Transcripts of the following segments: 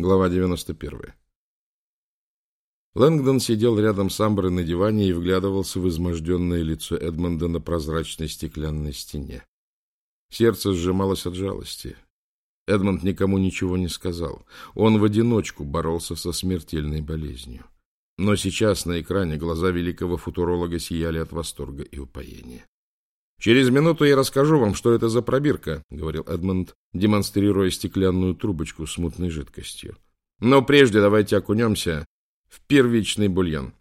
Глава 91. Лэнгдон сидел рядом с Амброй на диване и вглядывался в изможденное лицо Эдмонда на прозрачной стеклянной стене. Сердце сжималось от жалости. Эдмонд никому ничего не сказал. Он в одиночку боролся со смертельной болезнью. Но сейчас на экране глаза великого футуролога сияли от восторга и упоения. «Через минуту я расскажу вам, что это за пробирка», — говорил Эдмонд, демонстрируя стеклянную трубочку с мутной жидкостью. «Но прежде давайте окунемся в первичный бульон».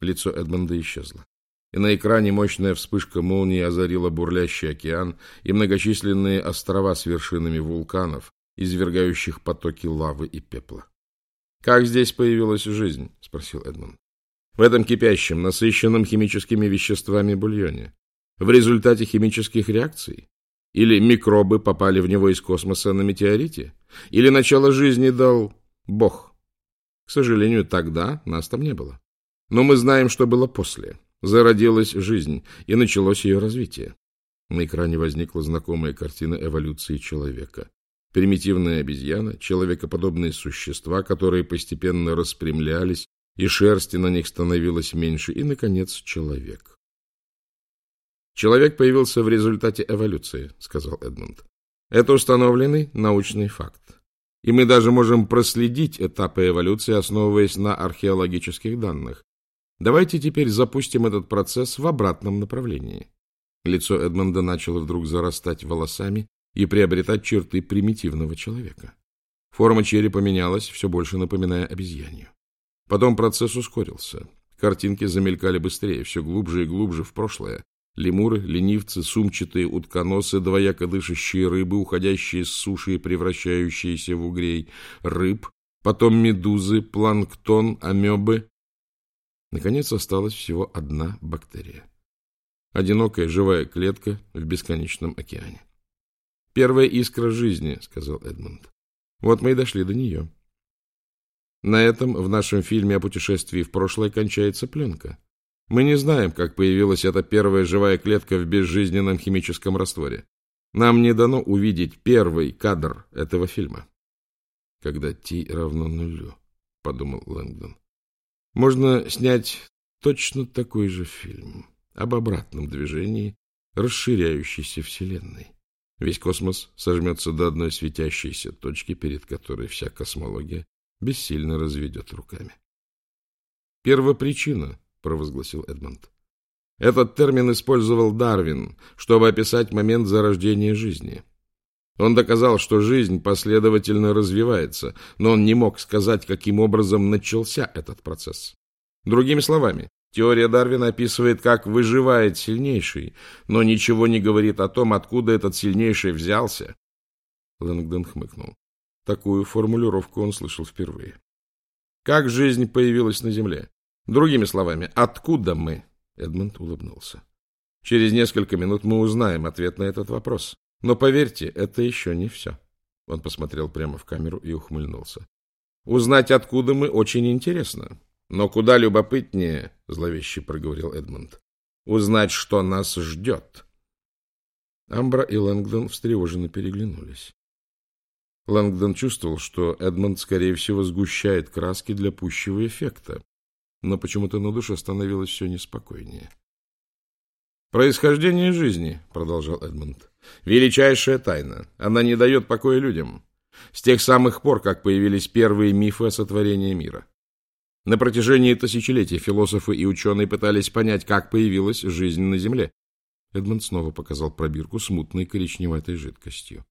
Лицо Эдмонда исчезло, и на экране мощная вспышка молнии озарила бурлящий океан и многочисленные острова с вершинами вулканов, извергающих потоки лавы и пепла. «Как здесь появилась жизнь?» — спросил Эдмонд. «В этом кипящем, насыщенном химическими веществами бульоне в результате химических реакций? Или микробы попали в него из космоса на метеорите? Или начало жизни дал Бог? К сожалению, тогда нас там не было. Но мы знаем, что было после. Зародилась жизнь, и началось ее развитие. На экране возникла знакомая картина эволюции человека. Примитивная обезьяна, человекоподобные существа, которые постепенно распрямлялись, и шерсти на них становилось меньше, и, наконец, человек. Человек появился в результате эволюции, сказал Эдмунд. Это установленный научный факт. И мы даже можем проследить этапы эволюции, основываясь на археологических данных. Давайте теперь запустим этот процесс в обратном направлении. Лицо Эдмонда начало вдруг зарастать волосами и приобретать черты примитивного человека. Форма черепа менялась, все больше напоминая обезьянью. Потом процесс ускорился. Картинки замелькали быстрее, все глубже и глубже в прошлое, Лемуры, ленивцы, сумчатые утконосы, двояко дышащие рыбы, уходящие с суши и превращающиеся в угрей, рыб, потом медузы, планктон, амебы. Наконец осталась всего одна бактерия. Одинокая живая клетка в бесконечном океане. «Первая искра жизни», — сказал Эдмунд. «Вот мы и дошли до нее». На этом в нашем фильме о путешествии в прошлое кончается пленка. Мы не знаем, как появилась эта первая живая клетка в безжизненном химическом растворе. Нам не дано увидеть первый кадр этого фильма. Когда t равно нулю, — подумал Лэнгдон. Можно снять точно такой же фильм об обратном движении расширяющейся Вселенной. Весь космос сожмется до одной светящейся точки, перед которой вся космология бессильно разведет руками. Первопричина провозгласил Эдмонд. Этот термин использовал Дарвин, чтобы описать момент зарождения жизни. Он доказал, что жизнь последовательно развивается, но он не мог сказать, каким образом начался этот процесс. Другими словами, теория Дарвина описывает, как выживает сильнейший, но ничего не говорит о том, откуда этот сильнейший взялся. Лэнгдон хмыкнул. Такую формулировку он слышал впервые. Как жизнь появилась на Земле? Другими словами, откуда мы? Эдмонд улыбнулся. Через несколько минут мы узнаем ответ на этот вопрос. Но поверьте, это еще не все. Он посмотрел прямо в камеру и ухмыльнулся. Узнать, откуда мы, очень интересно. Но куда любопытнее, зловеще проговорил Эдмонд, узнать, что нас ждет. Амбра и Лэнгдон встревоженно переглянулись. Лэнгдон чувствовал, что Эдмонд, скорее всего, сгущает краски для пущего эффекта, но почему-то на душе становилось все неспокойнее. «Происхождение жизни», — продолжал Эдмунд, — «величайшая тайна. Она не дает покоя людям. С тех самых пор, как появились первые мифы о сотворении мира. На протяжении тысячелетий философы и ученые пытались понять, как появилась жизнь на Земле. Эдмунд снова показал пробирку с мутной коричневатой жидкостью.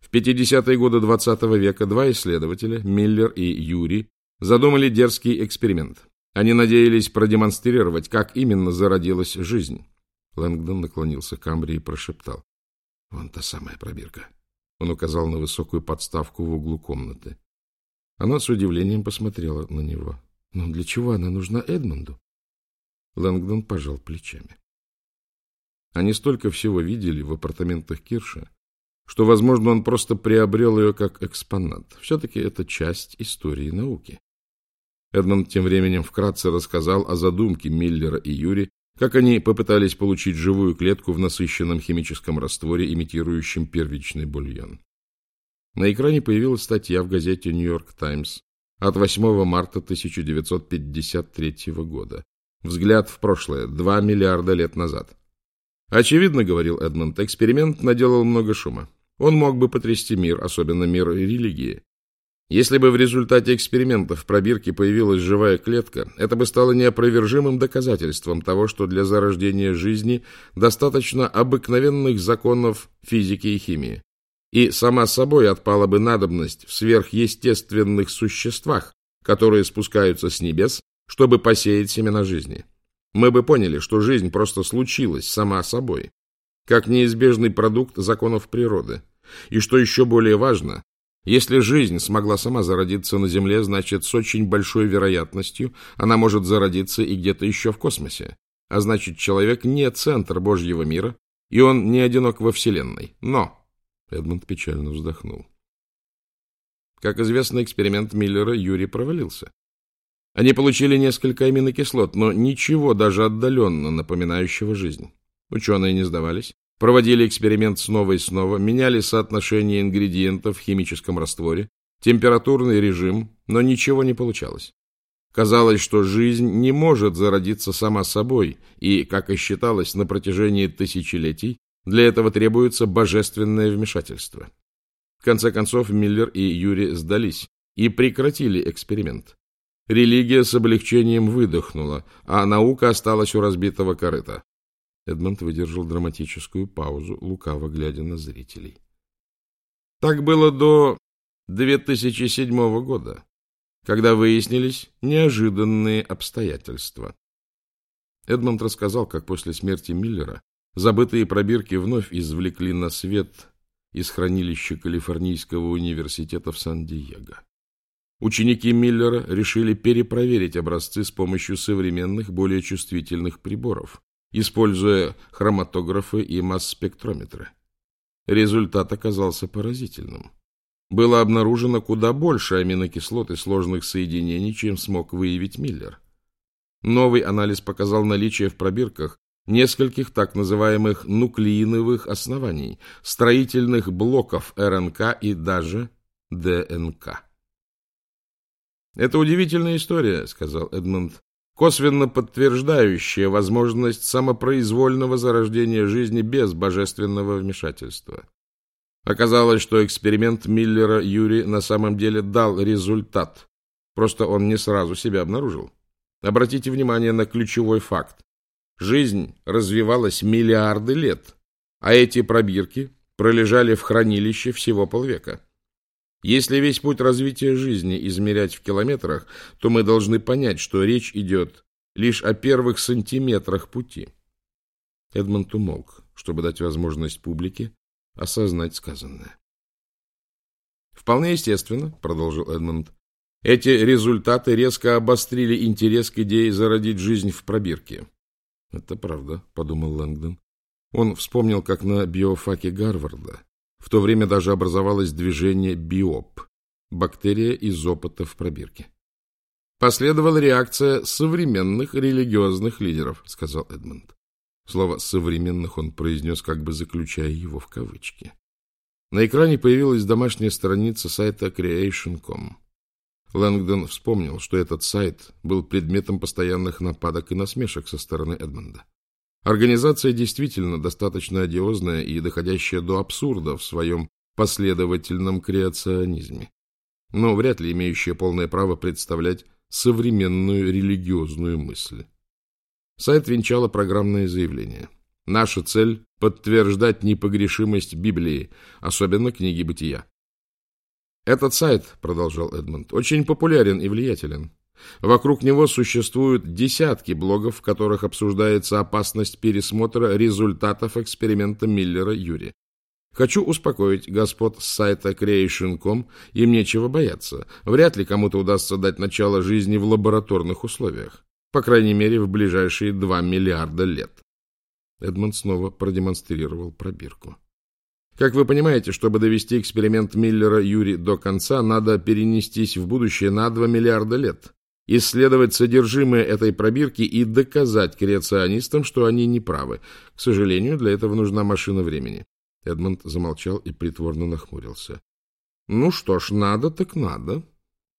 В 50-е годы XX -го века два исследователя, Миллер и Юри, задумали дерзкий эксперимент. Они надеялись продемонстрировать, как именно зародилась жизнь. Лэнгдон наклонился к Амбре и прошептал. — Вон та самая пробирка. Он указал на высокую подставку в углу комнаты. Она с удивлением посмотрела на него. — Но для чего она нужна Эдмонду? Лэнгдон пожал плечами. Они столько всего видели в апартаментах Кирша, что, возможно, он просто приобрел ее как экспонат. Все-таки это часть истории науки. Эдмонд тем временем вкратце рассказал о задумке Миллера и Юри, как они попытались получить живую клетку в насыщенном химическом растворе, имитирующем первичный бульон. На экране появилась статья в газете «Нью-Йорк Таймс» от 8 марта 1953 года. Взгляд в прошлое, 2 миллиарда лет назад. Очевидно, говорил Эдмонд, эксперимент наделал много шума. Он мог бы потрясти мир, особенно мир религии. Если бы в результате экспериментов в пробирке появилась живая клетка, это бы стало неопровержимым доказательством того, что для зарождения жизни достаточно обыкновенных законов физики и химии. И сама собой отпала бы надобность в сверхъестественных существах, которые спускаются с небес, чтобы посеять семена жизни. Мы бы поняли, что жизнь просто случилась сама собой, как неизбежный продукт законов природы. И что еще более важно, если жизнь смогла сама зародиться на Земле, значит, с очень большой вероятностью она может зародиться и где-то еще в космосе. А значит, человек не центр Божьего мира, и он не одинок во Вселенной. Но... Эдмунд печально вздохнул. Как известно, эксперимент Миллера Юрий провалился. Они получили несколько аминокислот, но ничего даже отдаленно напоминающего жизнь. Ученые не сдавались. Проводили эксперимент снова и снова, меняли соотношение ингредиентов в химическом растворе, температурный режим, но ничего не получалось. Казалось, что жизнь не может зародиться сама собой, и, как и считалось на протяжении тысячелетий, для этого требуется божественное вмешательство. В конце концов, Миллер и Юри сдались и прекратили эксперимент. Религия с облегчением выдохнула, а наука осталась у разбитого корыта. Эдмонд выдержал драматическую паузу, лукаво глядя на зрителей. Так было до 2007 года, когда выяснились неожиданные обстоятельства. Эдмонд рассказал, как после смерти Миллера забытые пробирки вновь извлекли на свет из хранилища Калифорнийского университета в Сан-Диего. Ученики Миллера решили перепроверить образцы с помощью современных, более чувствительных приборов, используя хроматографы и масс-спектрометры. Результат оказался поразительным. Было обнаружено куда больше аминокислот и сложных соединений, чем смог выявить Миллер. Новый анализ показал наличие в пробирках нескольких так называемых нуклеиновых оснований, строительных блоков РНК и даже ДНК. «Это удивительная история», — сказал Эдмонд косвенно подтверждающее возможность самопроизвольного зарождения жизни без божественного вмешательства. Оказалось, что эксперимент Миллера Юри на самом деле дал результат, просто он не сразу себя обнаружил. Обратите внимание на ключевой факт. Жизнь развивалась миллиарды лет, а эти пробирки пролежали в хранилище всего полвека. Если весь путь развития жизни измерять в километрах, то мы должны понять, что речь идет лишь о первых сантиметрах пути. Эдмонд умолк, чтобы дать возможность публике осознать сказанное. «Вполне естественно», — продолжил Эдмонд, — «эти результаты резко обострили интерес к идее зародить жизнь в пробирке». «Это правда», — подумал Лэнгдон. Он вспомнил, как на биофаке Гарварда в то время даже образовалось движение биоп – бактерия из опыта в пробирке. Последовала реакция современных религиозных лидеров, сказал Эдмонд. Слово «современных» он произнес, как бы заключая его в кавычки. На экране появилась домашняя страница сайта Creation.com. Лэнгдон вспомнил, что этот сайт был предметом постоянных нападок и насмешек со стороны Эдмонда. Организация действительно достаточно одиозная и доходящая до абсурда в своем последовательном креационизме, но вряд ли имеющая полное право представлять современную религиозную мысль. Сайт венчало программное заявление. Наша цель – подтверждать непогрешимость Библии, особенно книги Бытия. Этот сайт, продолжал Эдмонд, очень популярен и влиятелен. Вокруг него существуют десятки блогов, в которых обсуждается опасность пересмотра результатов эксперимента Миллера Юри. Хочу успокоить господ с сайта Creation.com, им нечего бояться. Вряд ли кому-то удастся дать начало жизни в лабораторных условиях. По крайней мере, в ближайшие два миллиарда лет. Эдмонд снова продемонстрировал пробирку. Как вы понимаете, чтобы довести эксперимент Миллера Юри до конца, надо перенестись в будущее на 2 миллиарда лет исследовать содержимое этой пробирки и доказать креационистам, что они не правы. К сожалению, для этого нужна машина времени. Эдмонд замолчал и притворно нахмурился. Ну что ж, надо так надо.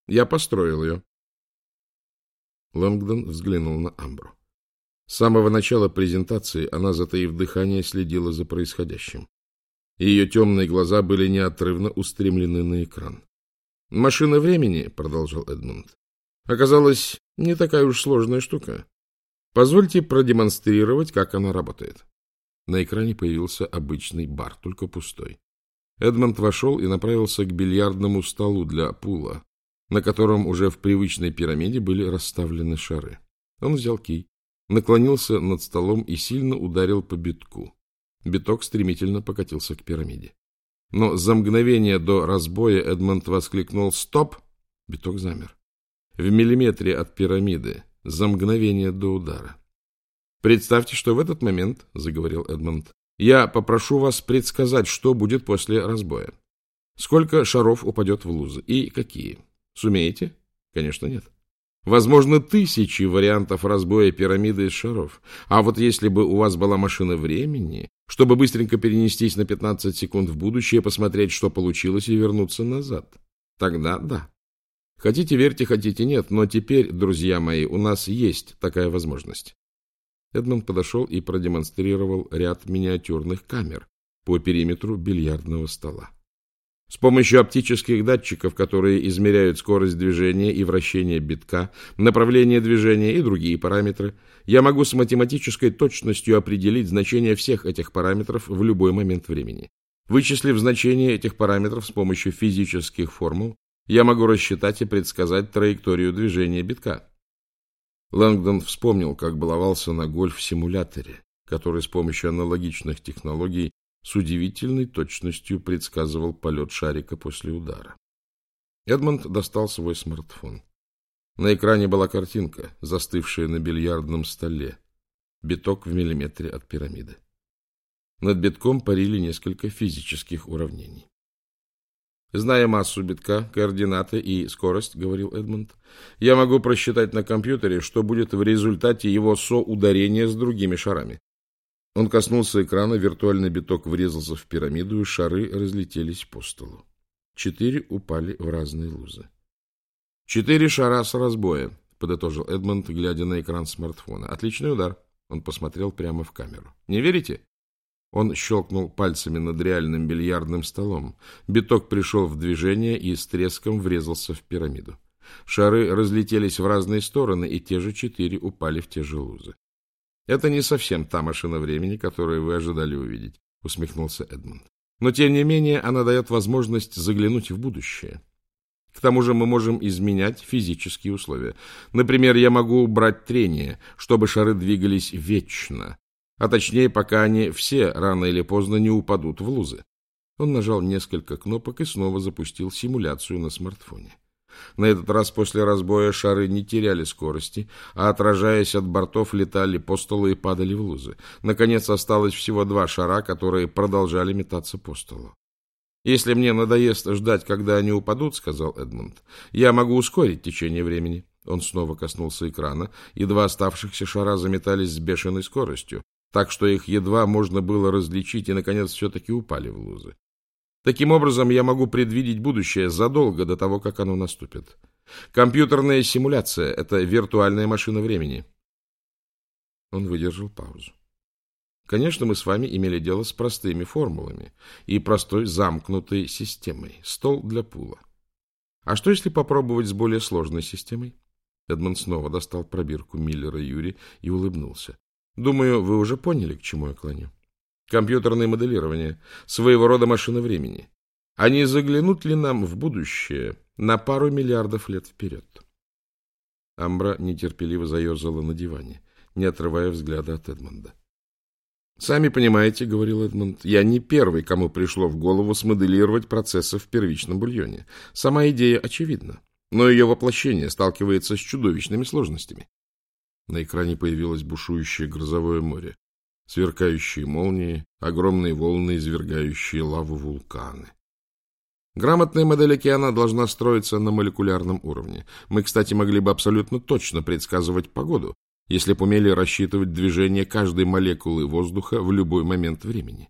Я построил ее. Лэнгдон взглянул на Амбру. С самого начала презентации она, затаив дыхание, следила за происходящим. Ее темные глаза были неотрывно устремлены на экран. «Машина времени», — продолжал Эдмунд, — «оказалась не такая уж сложная штука. Позвольте продемонстрировать, как она работает». На экране появился обычный бар, только пустой. Эдмонд вошел и направился к бильярдному столу для пула, на котором уже в привычной пирамиде были расставлены шары. Он взял кий, наклонился над столом и сильно ударил по битку. Биток стремительно покатился к пирамиде. Но за мгновение до разбоя Эдмонд воскликнул «Стоп!» Биток замер. В миллиметре от пирамиды, за мгновение до удара. «Представьте, что в этот момент, — заговорил Эдмонд, — я попрошу вас предсказать, что будет после разбоя. Сколько шаров упадет в лузы и какие? Сумеете? Конечно, нет. Возможно, тысячи вариантов разбоя пирамиды из шаров. А вот если бы у вас была машина времени, чтобы быстренько перенестись на 15 секунд в будущее, посмотреть, что получилось, и вернуться назад, тогда да. Хотите верьте, хотите нет, но теперь, друзья мои, у нас есть такая возможность. Эдмонд подошел и продемонстрировал ряд миниатюрных камер по периметру бильярдного стола. С помощью оптических датчиков, которые измеряют скорость движения и вращение битка, направление движения и другие параметры, я могу с математической точностью определить значение всех этих параметров в любой момент времени. Вычислив значение этих параметров с помощью физических формул, я могу рассчитать и предсказать траекторию движения битка. Лэнгдон вспомнил, как баловался на гольф-симуляторе, который с помощью аналогичных технологий с удивительной точностью предсказывал полет шарика после удара. Эдмонд достал свой смартфон. На экране была картинка, застывшая на бильярдном столе. Биток в миллиметре от пирамиды. Над битком парили несколько физических уравнений. Зная массу битка, координаты и скорость, говорил Эдмонд, я могу просчитать на компьютере, что будет в результате его соударения с другими шарами. Он коснулся экрана, виртуальный биток врезался в пирамиду, и шары разлетелись по столу. Четыре упали в разные лузы. «Четыре шара с разбоя», — подытожил Эдмонд, глядя на экран смартфона. «Отличный удар». Он посмотрел прямо в камеру. «Не верите?» Он щелкнул пальцами над реальным бильярдным столом. Биток пришел в движение и с треском врезался в пирамиду. Шары разлетелись в разные стороны, и те же четыре упали в те же лузы. — Это не совсем та машина времени, которую вы ожидали увидеть, — усмехнулся Эдмунд. — Но, тем не менее, она дает возможность заглянуть в будущее. К тому же мы можем изменять физические условия. Например, я могу убрать трение, чтобы шары двигались вечно, а точнее, пока они все рано или поздно не упадут в лузы. Он нажал несколько кнопок и снова запустил симуляцию на смартфоне. На этот раз после разбоя шары не теряли скорости, а, отражаясь от бортов, летали по столу и падали в лузы. Наконец, осталось всего два шара, которые продолжали метаться по столу. «Если мне надоест ждать, когда они упадут, — сказал Эдмунд, — я могу ускорить течение времени». Он снова коснулся экрана, и два оставшихся шара заметались с бешеной скоростью, так что их едва можно было различить и, наконец, все-таки упали в лузы. Таким образом, я могу предвидеть будущее задолго до того, как оно наступит. Компьютерная симуляция — это виртуальная машина времени. Он выдержал паузу. Конечно, мы с вами имели дело с простыми формулами и простой замкнутой системой. Стол для пула. А что, если попробовать с более сложной системой? Эдмонд снова достал пробирку Миллера Юри и улыбнулся. Думаю, вы уже поняли, к чему я клоню. Компьютерное моделирование, своего рода машина времени. А не заглянут ли нам в будущее на пару миллиардов лет вперед? Амбра нетерпеливо заерзала на диване, не отрывая взгляда от Эдмонда. «Сами понимаете, — говорил Эдмонд, — я не первый, кому пришло в голову смоделировать процессы в первичном бульоне. Сама идея очевидна, но ее воплощение сталкивается с чудовищными сложностями. На экране появилось бушующее грозовое море, сверкающие молнии, огромные волны, извергающие лаву вулканы. Грамотная модель океана должна строиться на молекулярном уровне. Мы, кстати, могли бы абсолютно точно предсказывать погоду, если бы умели рассчитывать движение каждой молекулы воздуха в любой момент времени.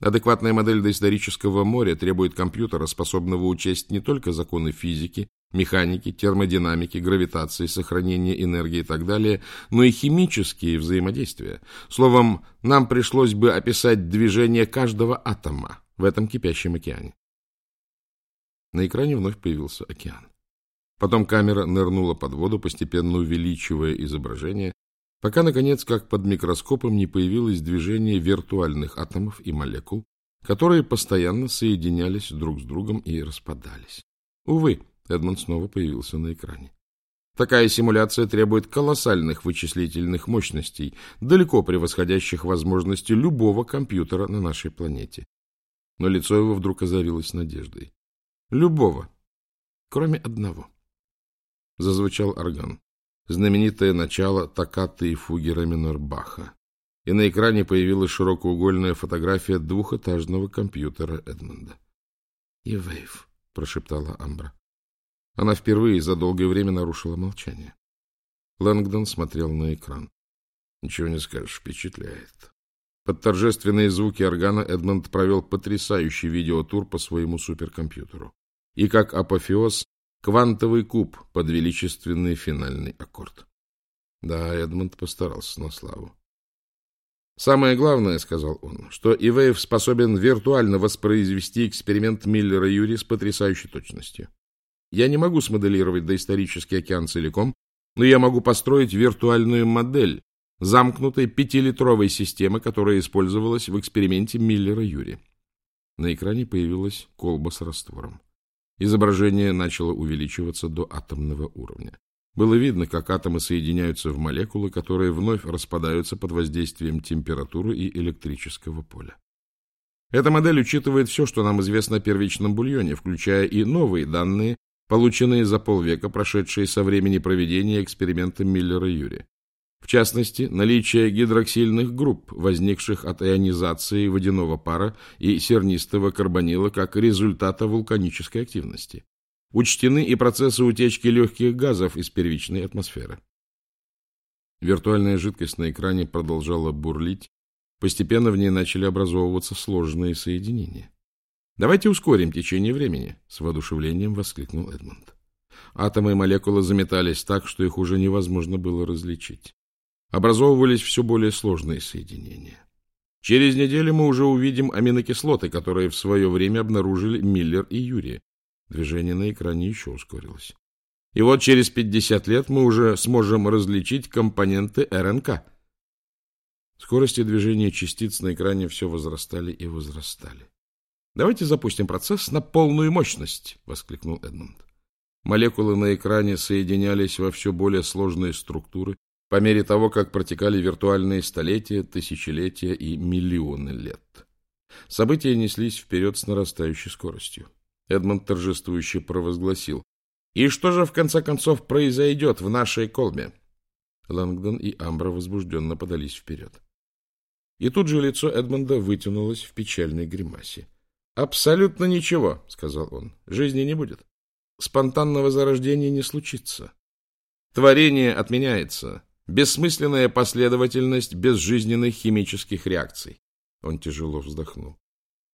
Адекватная модель доисторического моря требует компьютера, способного учесть не только законы физики, механики, термодинамики, гравитации, сохранения энергии и так далее, но и химические взаимодействия. Словом, нам пришлось бы описать движение каждого атома в этом кипящем океане. На экране вновь появился океан. Потом камера нырнула под воду, постепенно увеличивая изображение, пока, наконец, как под микроскопом не появилось движение виртуальных атомов и молекул, которые постоянно соединялись друг с другом и распадались. Увы, Эдмонд снова появился на экране. Такая симуляция требует колоссальных вычислительных мощностей, далеко превосходящих возможности любого компьютера на нашей планете. Но лицо его вдруг озарилось надеждой. Любого, кроме одного. Зазвучал орган знаменитое начало токкаты и фуги Реминор-Баха, и на экране появилась широкоугольная фотография двухэтажного компьютера Эдмонда. — Ивейв, — прошептала Амбра. Она впервые за долгое время нарушила молчание. Лэнгдон смотрел на экран. — Ничего не скажешь, впечатляет. Под торжественные звуки органа Эдмонд провел потрясающий видеотур по своему суперкомпьютеру. И как апофеоз Квантовый куб под величественный финальный аккорд. Да, Эдмонд постарался на славу. Самое главное, сказал он, что Ивеев способен виртуально воспроизвести эксперимент Миллера Юри с потрясающей точностью. Я не могу смоделировать доисторический океан целиком, но я могу построить виртуальную модель замкнутой пятилитровой системы, которая использовалась в эксперименте Миллера Юри. На экране появилась колба с раствором. Изображение начало увеличиваться до атомного уровня. Было видно, как атомы соединяются в молекулы, которые вновь распадаются под воздействием температуры и электрического поля. Эта модель учитывает все, что нам известно о первичном бульоне, включая и новые данные, полученные за полвека, прошедшие со времени проведения эксперимента Миллера-Юри. В частности, наличие гидроксильных групп, возникших от ионизации водяного пара и сернистого карбонила как результата вулканической активности. Учтены и процессы утечки легких газов из первичной атмосферы. Виртуальная жидкость на экране продолжала бурлить, постепенно в ней начали образовываться сложные соединения. «Давайте ускорим течение времени», — с воодушевлением воскликнул Эдмонд. Атомы и молекулы заметались так, что их уже невозможно было различить образовывались все более сложные соединения. Через неделю мы уже увидим аминокислоты, которые в свое время обнаружили Миллер и Юрий. Движение на экране еще ускорилось. И вот через 50 лет мы уже сможем различить компоненты РНК. Скорости движения частиц на экране все возрастали и возрастали. «Давайте запустим процесс на полную мощность!» — воскликнул Эдмонд. Молекулы на экране соединялись во все более сложные структуры, по мере того, как протекали виртуальные столетия, тысячелетия и миллионы лет. События неслись вперед с нарастающей скоростью. Эдмонд торжествующе провозгласил. «И что же, в конце концов, произойдет в нашей колбе?» Лангдон и Амбра возбужденно подались вперед. И тут же лицо Эдмонда вытянулось в печальной гримасе. «Абсолютно ничего», — сказал он. «Жизни не будет. Спонтанного зарождения не случится. Творение отменяется. Бессмысленная последовательность безжизненных химических реакций. Он тяжело вздохнул.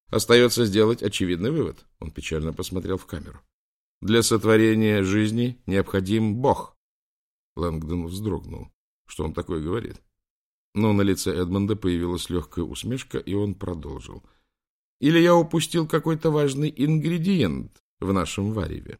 Остается сделать очевидный вывод. Он печально посмотрел в камеру. Для сотворения жизни необходим Бог. Лэнгдон вздрогнул. Что он такое говорит? Но на лице Эдмонда появилась легкая усмешка, и он продолжил. Или я упустил какой-то важный ингредиент в нашем вареве?